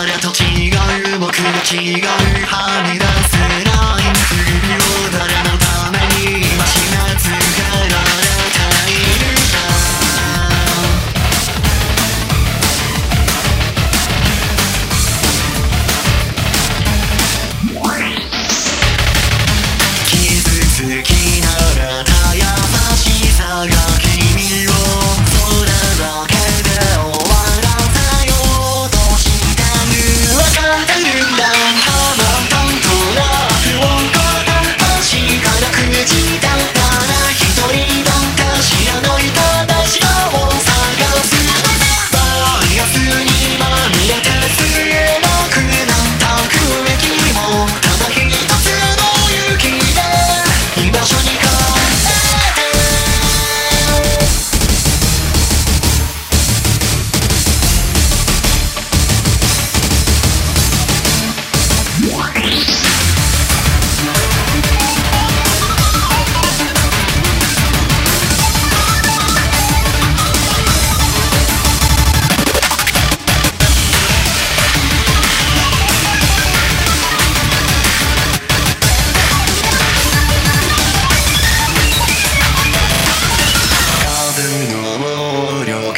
誰と違う僕が違う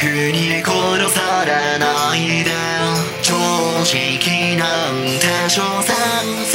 僕に殺されないで。常識なんて所詮。